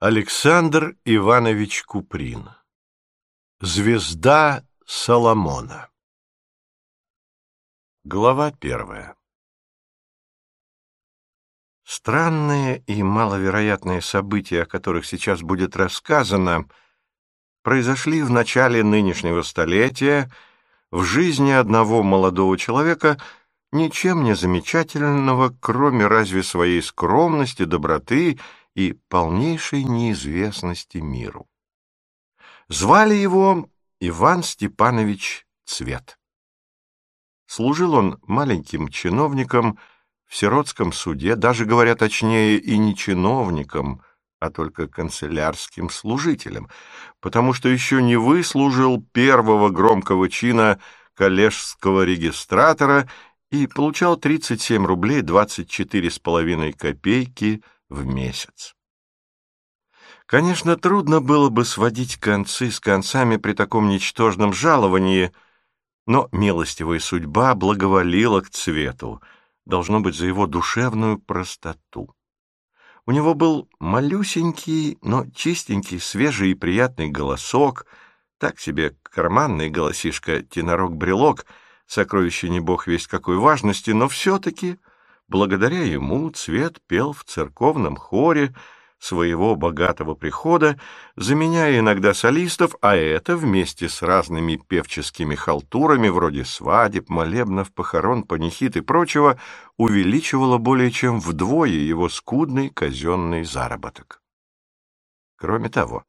Александр Иванович Куприн. Звезда Соломона. Глава первая. Странные и маловероятные события, о которых сейчас будет рассказано, произошли в начале нынешнего столетия в жизни одного молодого человека, ничем не замечательного, кроме разве своей скромности, доброты и полнейшей неизвестности миру. Звали его Иван Степанович Цвет. Служил он маленьким чиновником в сиротском суде, даже, говоря точнее, и не чиновником, а только канцелярским служителем, потому что еще не выслужил первого громкого чина коллежского регистратора и получал 37 рублей 24 с половиной копейки в месяц. Конечно, трудно было бы сводить концы с концами при таком ничтожном жаловании, но милостивая судьба благоволила к цвету, должно быть, за его душевную простоту. У него был малюсенький, но чистенький, свежий и приятный голосок, так себе карманный голосишка, тенорок-брелок, сокровище не бог весть какой важности, но все-таки Благодаря ему Цвет пел в церковном хоре своего богатого прихода, заменяя иногда солистов, а это вместе с разными певческими халтурами, вроде свадеб, молебнов, похорон, панихид и прочего, увеличивало более чем вдвое его скудный казенный заработок. Кроме того,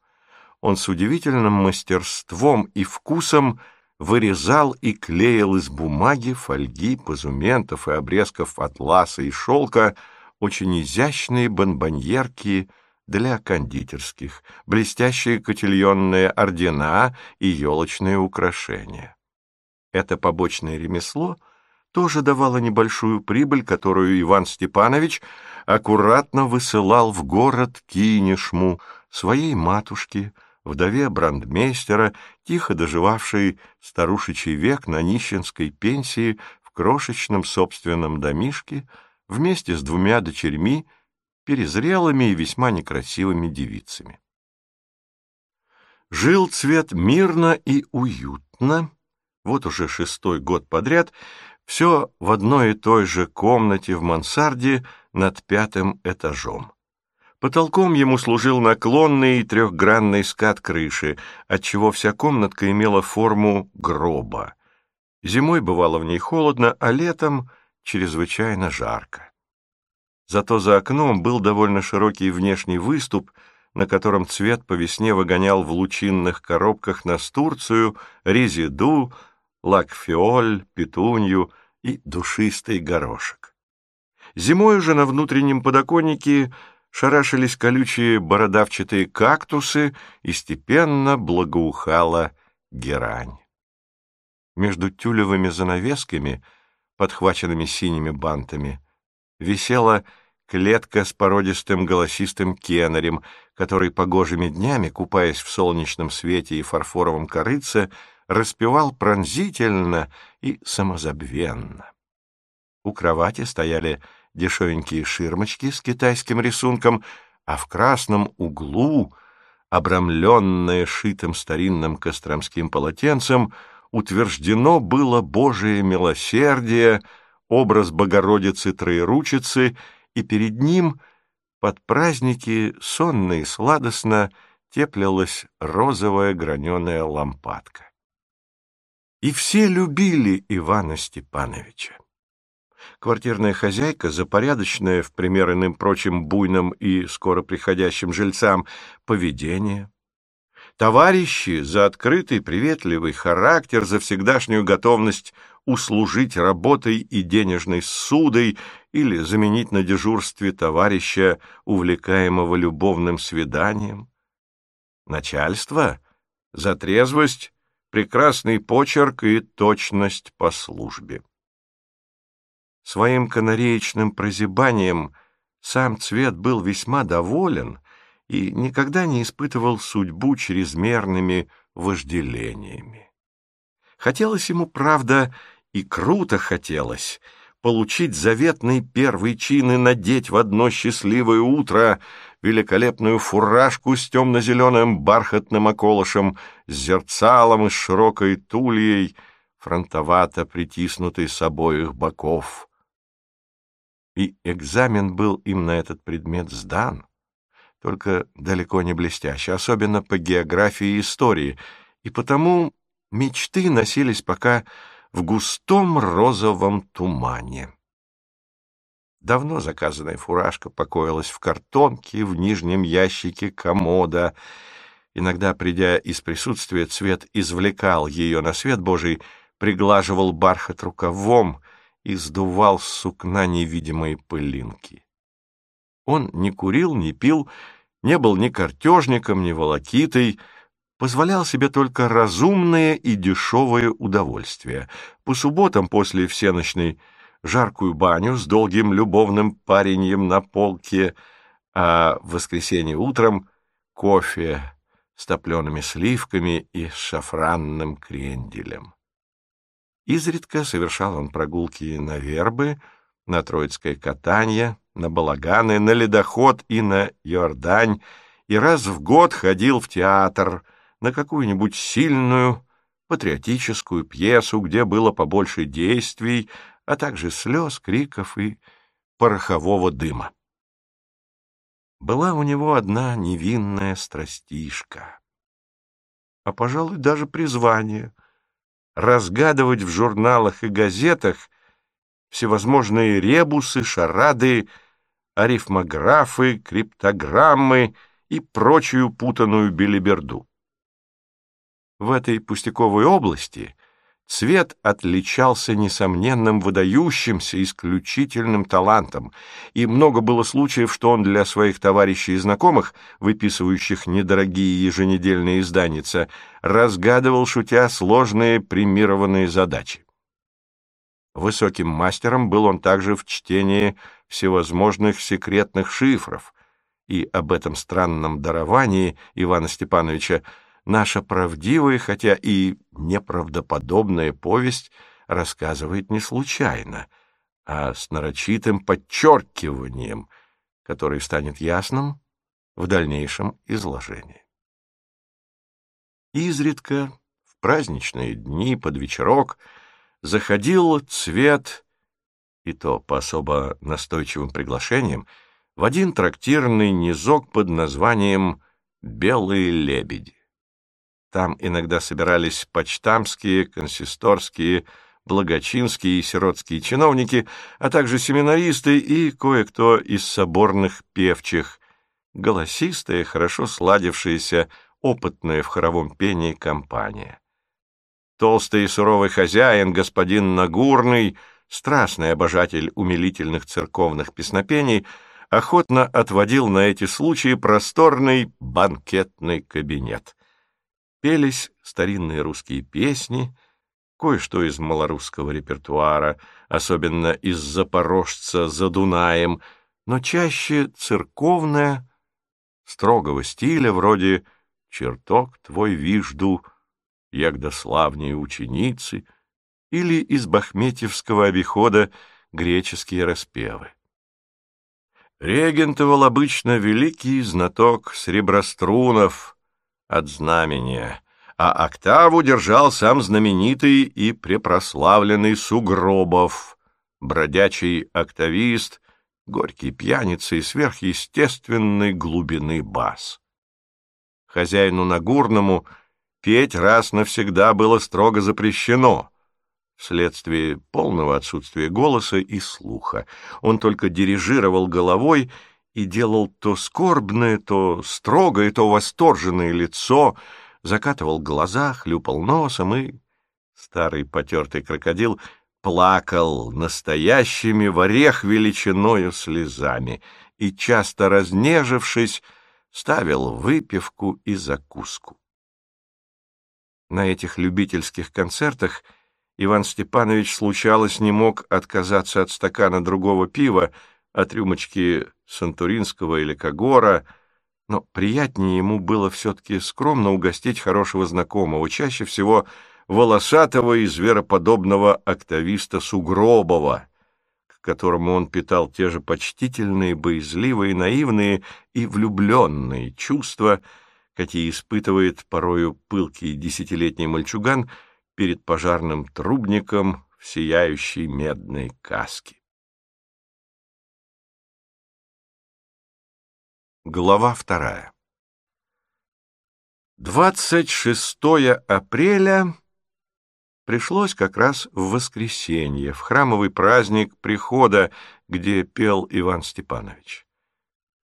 он с удивительным мастерством и вкусом вырезал и клеил из бумаги, фольги, позументов и обрезков атласа и шелка очень изящные бонбоньерки для кондитерских, блестящие котельонные ордена и елочные украшения. Это побочное ремесло тоже давало небольшую прибыль, которую Иван Степанович аккуратно высылал в город Кинешму, своей матушке, вдове брандмейстера, тихо доживавшей старушечий век на нищенской пенсии в крошечном собственном домишке вместе с двумя дочерьми, перезрелыми и весьма некрасивыми девицами. Жил цвет мирно и уютно, вот уже шестой год подряд, все в одной и той же комнате в мансарде над пятым этажом. Потолком ему служил наклонный трехгранный скат крыши, отчего вся комнатка имела форму гроба. Зимой бывало в ней холодно, а летом чрезвычайно жарко. Зато за окном был довольно широкий внешний выступ, на котором цвет по весне выгонял в лучинных коробках настурцию, резиду, лакфиоль, петунью и душистый горошек. Зимой уже на внутреннем подоконнике шарашились колючие бородавчатые кактусы и степенно благоухала герань. Между тюлевыми занавесками, подхваченными синими бантами, висела клетка с породистым голосистым кеннерем, который погожими днями, купаясь в солнечном свете и фарфоровом корыце, распевал пронзительно и самозабвенно. У кровати стояли дешевенькие ширмочки с китайским рисунком, а в красном углу, обрамленное шитым старинным костромским полотенцем, утверждено было Божие милосердие, образ Богородицы Троеручицы, и перед ним под праздники сонно и сладостно теплилась розовая граненая лампадка. И все любили Ивана Степановича. Квартирная хозяйка, запорядочная, в пример иным прочим буйным и скоро приходящим жильцам, поведение. Товарищи за открытый, приветливый характер, за всегдашнюю готовность услужить работой и денежной судой или заменить на дежурстве товарища, увлекаемого любовным свиданием. Начальство за трезвость, прекрасный почерк и точность по службе. Своим канареечным прозябанием сам Цвет был весьма доволен и никогда не испытывал судьбу чрезмерными вожделениями. Хотелось ему, правда, и круто хотелось получить заветный первый чин и надеть в одно счастливое утро великолепную фуражку с темно-зеленым бархатным околышем, с зерцалом и широкой тульей, фронтовато притиснутой с обоих боков. И экзамен был им на этот предмет сдан, только далеко не блестяще, особенно по географии и истории, и потому мечты носились пока в густом розовом тумане. Давно заказанная фуражка покоилась в картонке в нижнем ящике комода. Иногда, придя из присутствия, цвет извлекал ее на свет Божий, приглаживал бархат рукавом и сдувал с сукна невидимые пылинки. Он не курил, не пил, не был ни картежником, ни волокитой, позволял себе только разумное и дешевое удовольствие. По субботам после всеночной жаркую баню с долгим любовным пареньем на полке, а в воскресенье утром кофе с топлеными сливками и шафранным кренделем. Изредка совершал он прогулки на вербы, на троицкое катание, на балаганы, на ледоход и на Йордань, и раз в год ходил в театр на какую-нибудь сильную патриотическую пьесу, где было побольше действий, а также слез, криков и порохового дыма. Была у него одна невинная страстишка, а, пожалуй, даже призвание — разгадывать в журналах и газетах всевозможные ребусы, шарады, арифмографы, криптограммы и прочую путанную белиберду. В этой пустяковой области Цвет отличался несомненным выдающимся исключительным талантом, и много было случаев, что он для своих товарищей и знакомых, выписывающих недорогие еженедельные изданица, разгадывал, шутя, сложные премированные задачи. Высоким мастером был он также в чтении всевозможных секретных шифров, и об этом странном даровании Ивана Степановича наша правдивая, хотя и неправдоподобная повесть рассказывает не случайно, а с нарочитым подчеркиванием, который станет ясным в дальнейшем изложении. Изредка в праздничные дни под вечерок заходил цвет, и то по особо настойчивым приглашениям, в один трактирный низок под названием «Белые лебеди». Там иногда собирались почтамские, консисторские, благочинские и сиротские чиновники, а также семинаристы и кое-кто из соборных певчих, голосистая, хорошо сладившаяся, опытная в хоровом пении компания. Толстый и суровый хозяин, господин Нагурный, страстный обожатель умилительных церковных песнопений, охотно отводил на эти случаи просторный банкетный кабинет. Пелись старинные русские песни, кое-что из малорусского репертуара, особенно из «Запорожца за Дунаем», но чаще церковное, строгого стиля, вроде «Чертог твой вижду», «Ягда славнее ученицы» или из бахметьевского обихода греческие распевы. Регентовал обычно великий знаток среброструнов — от знамения, а октаву держал сам знаменитый и препрославленный Сугробов, бродячий октавист, горький пьяница и сверхъестественной глубины бас. Хозяину Нагурному петь раз навсегда было строго запрещено, вследствие полного отсутствия голоса и слуха. Он только дирижировал головой и делал то скорбное, то строгое, то восторженное лицо, закатывал глаза, хлюпал носом и... Старый потертый крокодил плакал настоящими в орех величиною слезами и, часто разнежившись, ставил выпивку и закуску. На этих любительских концертах Иван Степанович случалось не мог отказаться от стакана другого пива, от рюмочки Сантуринского или Кагора, но приятнее ему было все-таки скромно угостить хорошего знакомого, чаще всего волосатого и звероподобного октависта Сугробова, к которому он питал те же почтительные, боязливые, наивные и влюбленные чувства, какие испытывает порою пылкий десятилетний мальчуган перед пожарным трубником в сияющей медной каске. Глава вторая 26 апреля пришлось как раз в воскресенье, в храмовый праздник прихода, где пел Иван Степанович.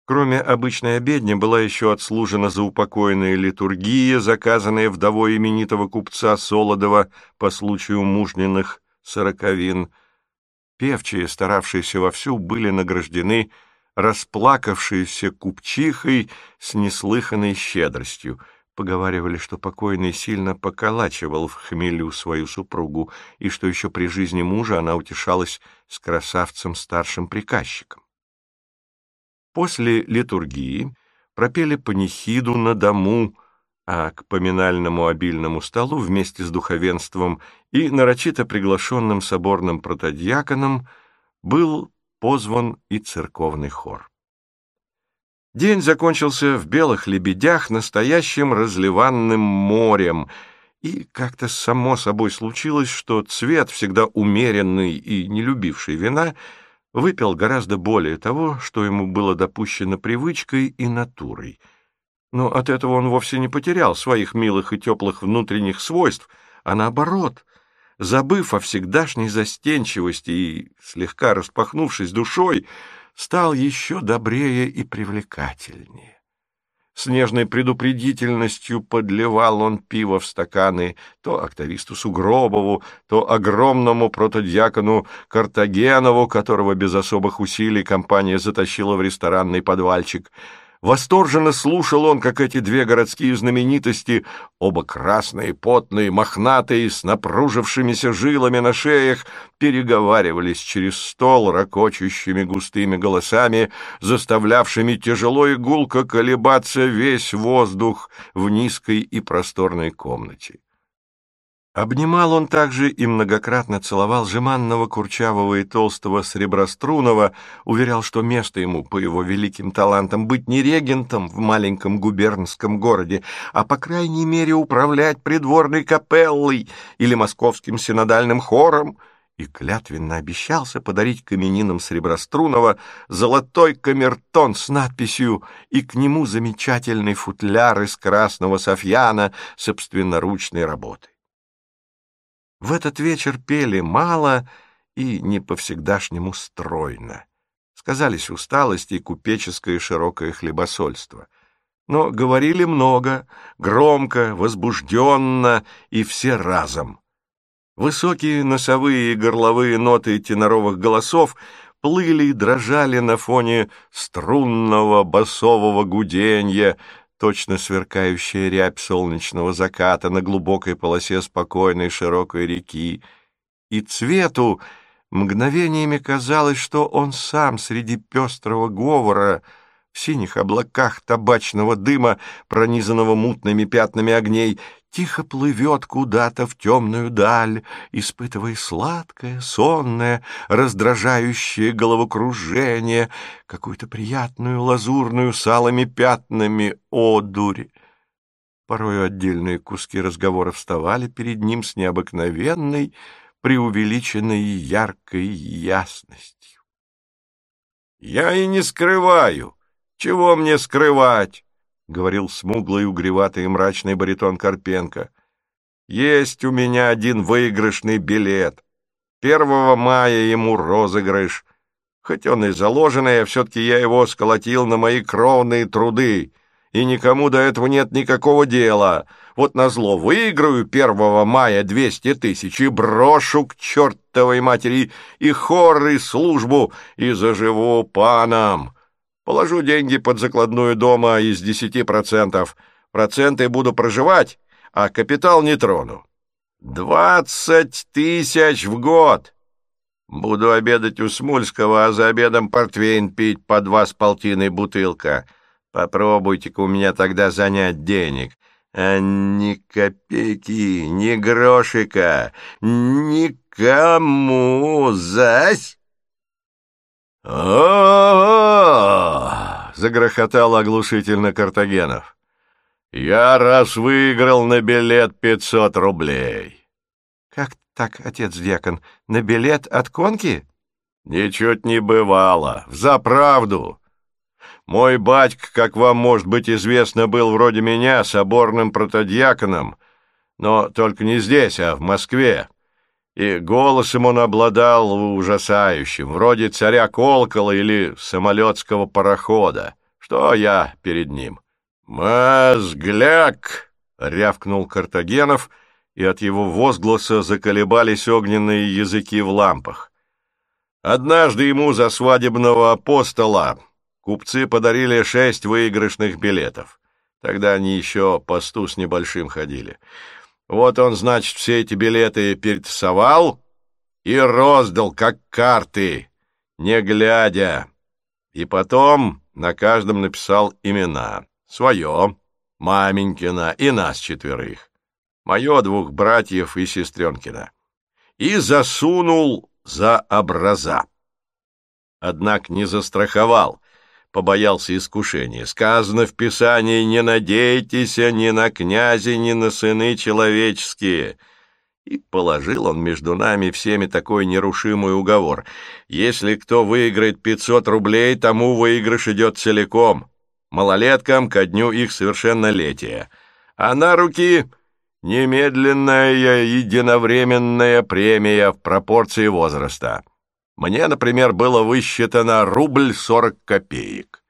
Кроме обычной обедни была еще отслужена заупокойная литургия, заказанная вдовой именитого купца Солодова по случаю мужниных сороковин. Певчие, старавшиеся вовсю, были награждены расплакавшейся купчихой с неслыханной щедростью — Поговаривали, что покойный сильно поколачивал в хмелю свою супругу, и что еще при жизни мужа она утешалась с красавцем-старшим приказчиком. После литургии пропели панихиду на дому, а к поминальному обильному столу вместе с духовенством и нарочито приглашенным соборным протодьяконом был позван и церковный хор. День закончился в белых лебедях настоящим разливанным морем, и как-то само собой случилось, что цвет, всегда умеренный и не любивший вина, выпил гораздо более того, что ему было допущено привычкой и натурой. Но от этого он вовсе не потерял своих милых и теплых внутренних свойств, а наоборот, забыв о всегдашней застенчивости и слегка распахнувшись душой, стал еще добрее и привлекательнее. С нежной предупредительностью подливал он пиво в стаканы то актовисту Сугробову, то огромному протодьякону Картагенову, которого без особых усилий компания затащила в ресторанный подвальчик — Восторженно слушал он, как эти две городские знаменитости, оба красные, потные, мохнатые, с напружившимися жилами на шеях, переговаривались через стол ракочущими густыми голосами, заставлявшими тяжело и гулко колебаться весь воздух в низкой и просторной комнате. Обнимал он также и многократно целовал жеманного, курчавого и толстого Среброструнова, уверял, что место ему, по его великим талантам, быть не регентом в маленьком губернском городе, а, по крайней мере, управлять придворной капеллой или московским синодальным хором, и клятвенно обещался подарить каменинам Среброструнова золотой камертон с надписью и к нему замечательный футляр из красного софьяна собственноручной работы. В этот вечер пели мало и не по-всегдашнему стройно. Сказались усталость и купеческое широкое хлебосольство. Но говорили много, громко, возбужденно и все разом. Высокие носовые и горловые ноты теноровых голосов плыли и дрожали на фоне струнного басового гуденья, точно сверкающая рябь солнечного заката на глубокой полосе спокойной широкой реки, и цвету мгновениями казалось, что он сам среди пестрого говора в синих облаках табачного дыма, пронизанного мутными пятнами огней, тихо плывет куда-то в темную даль, испытывая сладкое, сонное, раздражающее головокружение, какую-то приятную лазурную с алыми пятнами одурь. Порою отдельные куски разговора вставали перед ним с необыкновенной, преувеличенной яркой ясностью. «Я и не скрываю. Чего мне скрывать?» — говорил смуглый, угреватый и мрачный баритон Карпенко. «Есть у меня один выигрышный билет. Первого мая ему розыгрыш. Хоть он и заложенный, а все-таки я его сколотил на мои кровные труды, и никому до этого нет никакого дела. Вот назло выиграю первого мая двести тысяч и брошу к чертовой матери и хор, и службу, и заживу паном». Положу деньги под закладную дома из десяти процентов. Проценты буду проживать, а капитал не трону. Двадцать тысяч в год! Буду обедать у Смульского, а за обедом портвейн пить по два с полтиной бутылка. Попробуйте-ка у меня тогда занять денег. А ни копейки, ни грошика, никому, зась! О загрохотал оглушительно Картагенов. «Я раз выиграл на билет пятьсот рублей». «Как так, отец-дьякон, на билет от конки?» «Ничуть не бывало. За. Мой батька, как вам может быть известно, был вроде меня соборным протодьяконом, но только не здесь, а в Москве. И голосом он обладал ужасающим, вроде царя колокола или самолетского парохода. Что я перед ним? «Мозгляк!» — рявкнул Картагенов, и от его возгласа заколебались огненные языки в лампах. Однажды ему за свадебного апостола купцы подарили шесть выигрышных билетов. Тогда они еще по сту с небольшим ходили. Вот он, значит, все эти билеты перетасовал и роздал, как карты, не глядя. И потом на каждом написал имена. Свое, маменькина и нас четверых. Мое двух братьев и сестренкина. И засунул за образа. Однако не застраховал, побоялся искушения. Сказано в Писании, не надейтесь ни на князи, ни на сыны человеческие. И положил он между нами всеми такой нерушимый уговор. Если кто выиграет пятьсот рублей, тому выигрыш идет целиком. Малолеткам ко дню их совершеннолетия. А на руки немедленная единовременная премия в пропорции возраста. Мне, например, было высчитано рубль сорок копеек.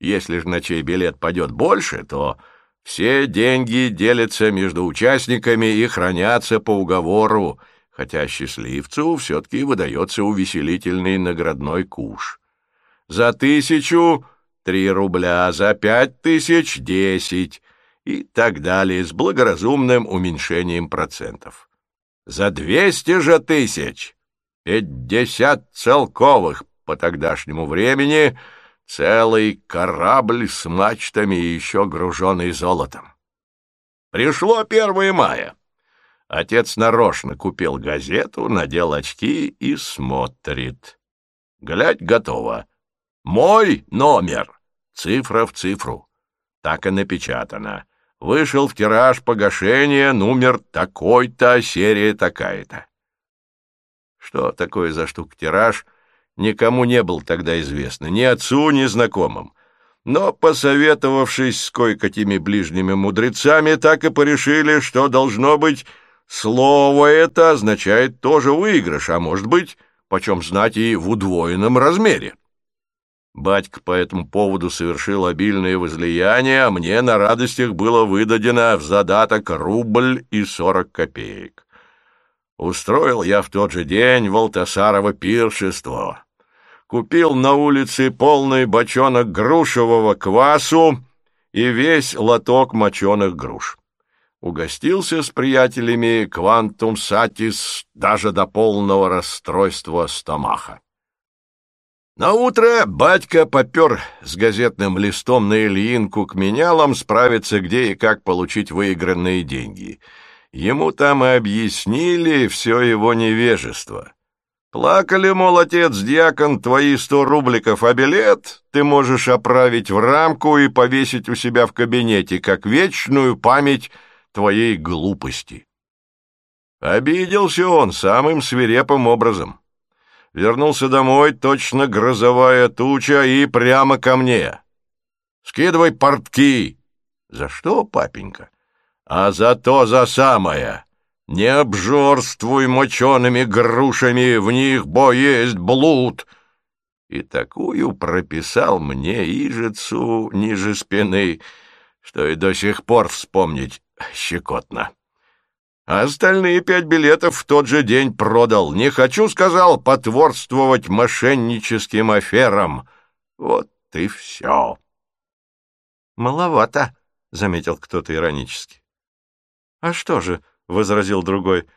Если же на чей билет пойдет больше, то все деньги делятся между участниками и хранятся по уговору, хотя счастливцу все-таки выдается увеселительный наградной куш. За тысячу — три рубля, за пять тысяч — десять и так далее с благоразумным уменьшением процентов. За двести же тысяч пятьдесят целковых по тогдашнему времени, целый корабль с мачтами и еще груженный золотом. Пришло первое мая. Отец нарочно купил газету, надел очки и смотрит. Глядь, готово. Мой номер. Цифра в цифру. Так и напечатано. Вышел в тираж погашения, номер такой-то, серия такая-то. Что такое за штука тираж, никому не был тогда известно, ни отцу, ни знакомым. Но, посоветовавшись с кое-какими ближними мудрецами, так и порешили, что, должно быть, слово это означает тоже выигрыш, а может быть, почем знать и в удвоенном размере. Батька по этому поводу совершил обильное возлияние, а мне на радостях было выдадено в задаток рубль и сорок копеек. Устроил я в тот же день Волтасарово пиршество. Купил на улице полный бочонок грушевого квасу и весь лоток моченых груш. Угостился с приятелями квантум сатис даже до полного расстройства стомаха. На утро батька попер с газетным листом на Ильинку к менялам справиться, где и как получить выигранные деньги — Ему там и объяснили все его невежество. Плакали, мол, отец-дьякон, твои сто рубликов, а билет ты можешь оправить в рамку и повесить у себя в кабинете, как вечную память твоей глупости. Обиделся он самым свирепым образом. Вернулся домой, точно грозовая туча, и прямо ко мне. «Скидывай портки!» «За что, папенька?» А зато за самое. Не обжорствуй мочеными грушами, в них, бо есть блуд. И такую прописал мне ижицу ниже спины, что и до сих пор вспомнить щекотно. А остальные пять билетов в тот же день продал. Не хочу, сказал, потворствовать мошенническим аферам. Вот и все. Маловато, — заметил кто-то иронически. «А что же?» — возразил другой.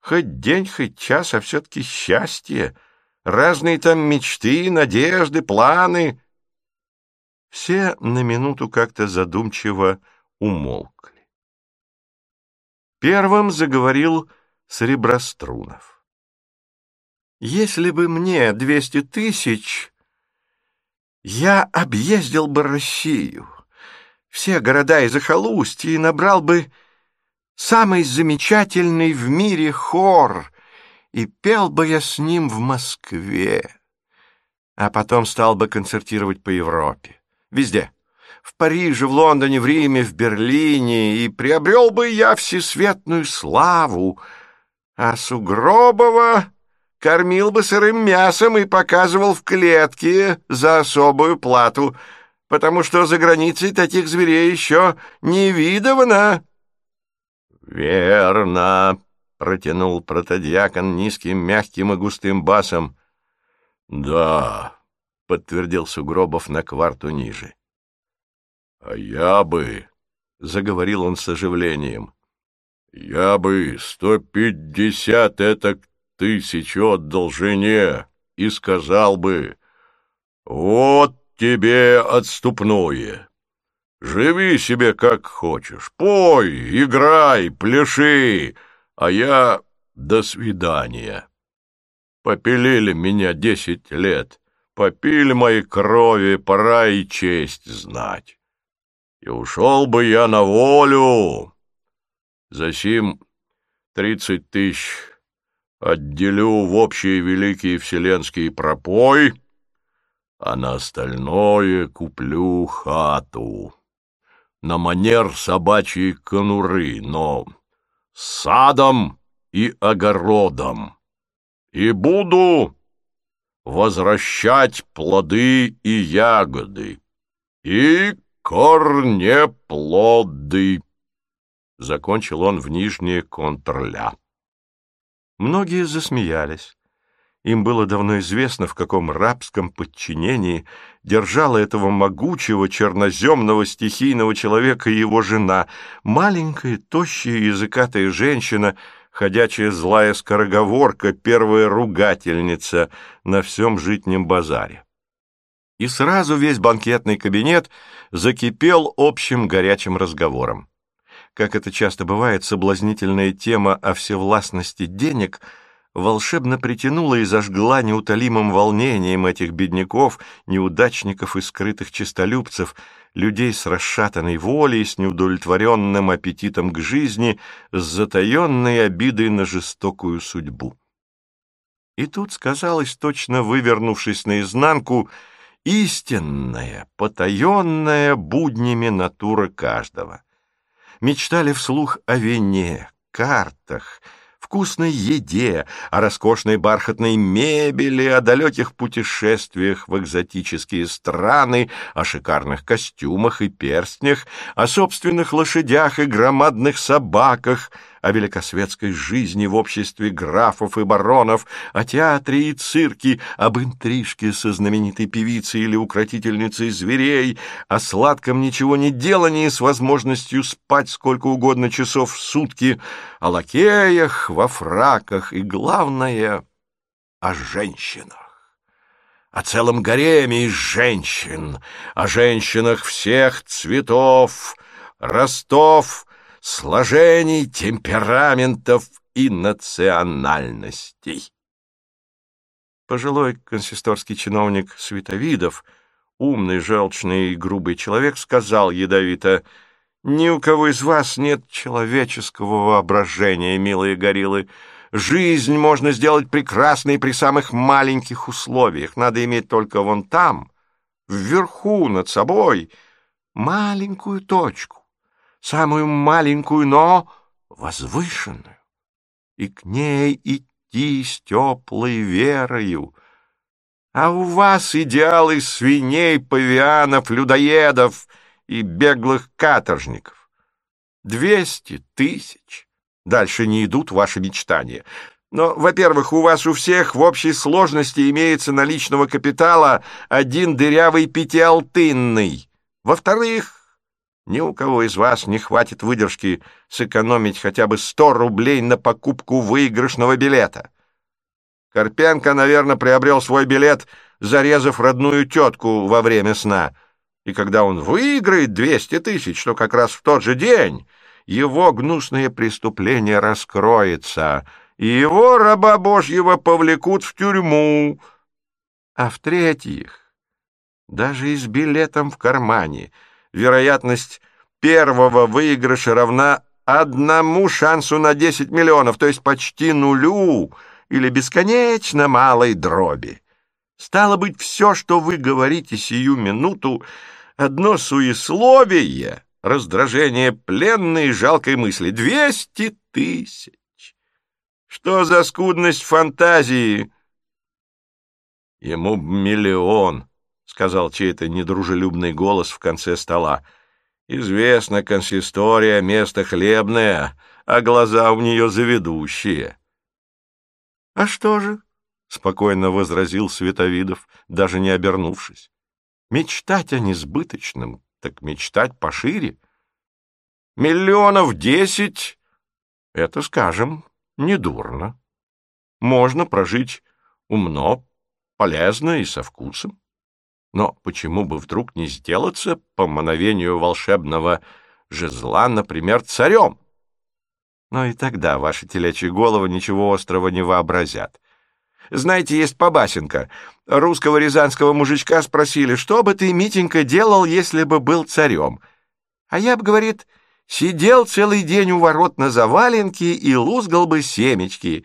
«Хоть день, хоть час, а все-таки счастье. Разные там мечты, надежды, планы». Все на минуту как-то задумчиво умолкли. Первым заговорил Среброструнов. Если бы мне двести тысяч, я объездил бы Россию, все города и захолустья, и набрал бы самый замечательный в мире хор, и пел бы я с ним в Москве, а потом стал бы концертировать по Европе, везде, в Париже, в Лондоне, в Риме, в Берлине, и приобрел бы я всесветную славу, а Сугробова кормил бы сырым мясом и показывал в клетке за особую плату, потому что за границей таких зверей еще не видовано. — Верно, — протянул протодьякон низким, мягким и густым басом. — Да, — подтвердил Сугробов на кварту ниже. — А я бы, — заговорил он с оживлением, — я бы сто пятьдесят этак тысячу отдал жене и сказал бы, «Вот тебе отступное. Живи себе как хочешь, пой, играй, пляши, а я до свидания». Попилили меня десять лет, попили мои крови, пора и честь знать. И ушел бы я на волю. Засим тридцать тысяч отделю в общий великий вселенский пропой, а на остальное куплю хату. На манер собачьей конуры, но садом и огородом. И буду возвращать плоды и ягоды, и корнеплоды. Закончил он в нижнее контрля. Многие засмеялись. Им было давно известно, в каком рабском подчинении держала этого могучего черноземного стихийного человека его жена, маленькая, тощая языкатая женщина, ходячая злая скороговорка, первая ругательница на всем житнем базаре. И сразу весь банкетный кабинет закипел общим горячим разговором как это часто бывает, соблазнительная тема о всевластности денег волшебно притянула и зажгла неутолимым волнением этих бедняков, неудачников и скрытых честолюбцев, людей с расшатанной волей, с неудовлетворенным аппетитом к жизни, с затаенной обидой на жестокую судьбу. И тут сказалось, точно вывернувшись наизнанку, истинная, потаенная буднями натура каждого мечтали вслух о вине, картах, вкусной еде, о роскошной бархатной мебели, о далеких путешествиях в экзотические страны, о шикарных костюмах и перстнях, о собственных лошадях и громадных собаках — о великосветской жизни в обществе графов и баронов, о театре и цирке, об интрижке со знаменитой певицей или укротительницей зверей, о сладком ничего не делании с возможностью спать сколько угодно часов в сутки, о лакеях во фраках и, главное, о женщинах. О целом гареме из женщин, о женщинах всех цветов, ростов сложений, темпераментов и национальностей. Пожилой консисторский чиновник Световидов, умный, желчный и грубый человек, сказал ядовито, «Ни у кого из вас нет человеческого воображения, милые гориллы. Жизнь можно сделать прекрасной при самых маленьких условиях. Надо иметь только вон там, вверху, над собой, маленькую точку самую маленькую, но возвышенную, и к ней идти с теплой верою. А у вас идеалы свиней, павианов, людоедов и беглых каторжников. Двести тысяч. Дальше не идут ваши мечтания. Но, во-первых, у вас у всех в общей сложности имеется наличного капитала один дырявый пятиалтынный. Во-вторых, ни у кого из вас не хватит выдержки сэкономить хотя бы сто рублей на покупку выигрышного билета. Карпенко, наверное, приобрел свой билет, зарезав родную тетку во время сна. И когда он выиграет двести тысяч, то как раз в тот же день его гнусное преступление раскроется, и его, раба Божьего, повлекут в тюрьму. А в-третьих, даже и с билетом в кармане вероятность первого выигрыша равна одному шансу на 10 миллионов, то есть почти нулю или бесконечно малой дроби. Стало быть, все, что вы говорите сию минуту, одно суесловие, раздражение пленной и жалкой мысли. Двести тысяч! Что за скудность фантазии? Ему миллион, — сказал чей-то недружелюбный голос в конце стола. Известно, консистория — место хлебное, а глаза у нее заведущие. — А что же? — спокойно возразил Световидов, даже не обернувшись. — Мечтать о несбыточном, так мечтать пошире. Миллионов десять — это, скажем, недурно. Можно прожить умно, полезно и со вкусом. Но почему бы вдруг не сделаться по мановению волшебного жезла, например, царем? Но и тогда ваши телячьи головы ничего острого не вообразят. Знаете, есть побасенка. Русского рязанского мужичка спросили, что бы ты, Митенька, делал, если бы был царем? А я бы, говорит, — Сидел целый день у ворот на заваленке и лузгал бы семечки.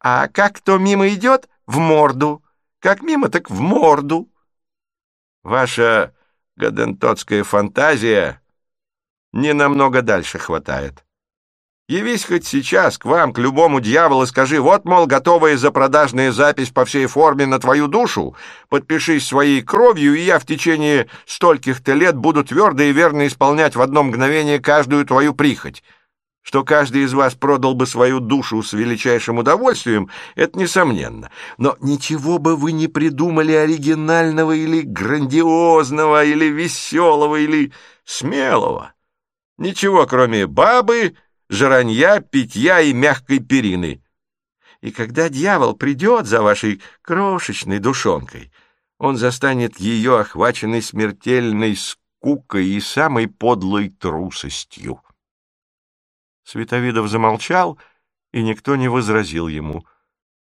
А как кто мимо идет, в морду. Как мимо, так в морду. Ваша гадентотская фантазия не намного дальше хватает. Явись хоть сейчас к вам, к любому дьяволу, скажи, вот, мол, готовая запродажная запись по всей форме на твою душу, подпишись своей кровью, и я в течение стольких-то лет буду твердо и верно исполнять в одно мгновение каждую твою прихоть. Что каждый из вас продал бы свою душу с величайшим удовольствием, это несомненно. Но ничего бы вы не придумали оригинального или грандиозного, или веселого, или смелого. Ничего, кроме бабы жранья, питья и мягкой перины. И когда дьявол придет за вашей крошечной душонкой, он застанет ее охваченной смертельной скукой и самой подлой трусостью. Световидов замолчал, и никто не возразил ему.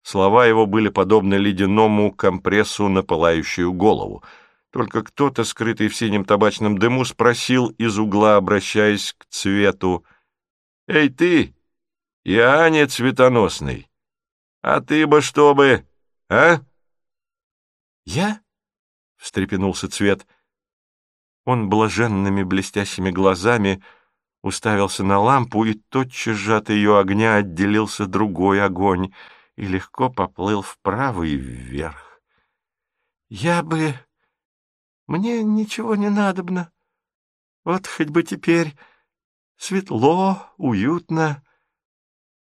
Слова его были подобны ледяному компрессу на пылающую голову. Только кто-то, скрытый в синем табачном дыму, спросил из угла, обращаясь к цвету — Эй ты, Иоанне Цветоносный, а ты бы что бы, а? Я? — встрепенулся Цвет. Он блаженными блестящими глазами уставился на лампу, и тотчас же от ее огня отделился другой огонь и легко поплыл вправо и вверх. Я бы... Мне ничего не надобно. Вот хоть бы теперь Светло, уютно.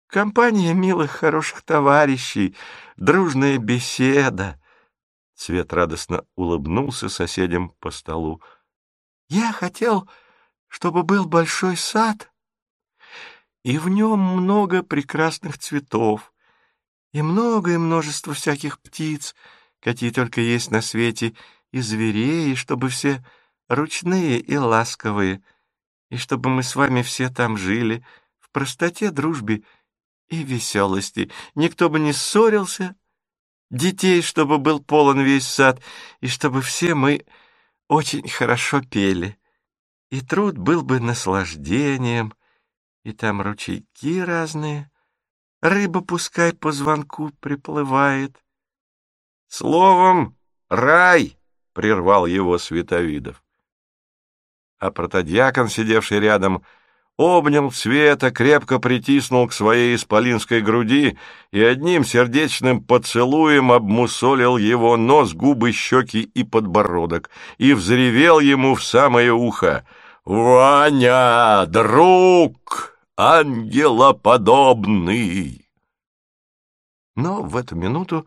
Компания милых, хороших товарищей, дружная беседа. Цвет радостно улыбнулся соседям по столу. Я хотел, чтобы был большой сад, и в нем много прекрасных цветов, и много и множество всяких птиц, какие только есть на свете, и зверей, и чтобы все ручные и ласковые — и чтобы мы с вами все там жили в простоте, дружбе и веселости. Никто бы не ссорился, детей, чтобы был полон весь сад, и чтобы все мы очень хорошо пели. И труд был бы наслаждением, и там ручейки разные, рыба пускай по звонку приплывает. Словом, рай! — прервал его Световидов а протодьякон, сидевший рядом, обнял Света, крепко притиснул к своей исполинской груди и одним сердечным поцелуем обмусолил его нос, губы, щеки и подбородок и взревел ему в самое ухо «Ваня, друг, ангелоподобный!» Но в эту минуту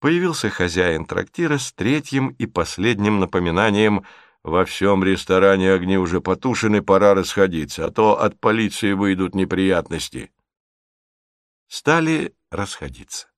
появился хозяин трактира с третьим и последним напоминанием — во всем ресторане огни уже потушены, пора расходиться, а то от полиции выйдут неприятности. Стали расходиться.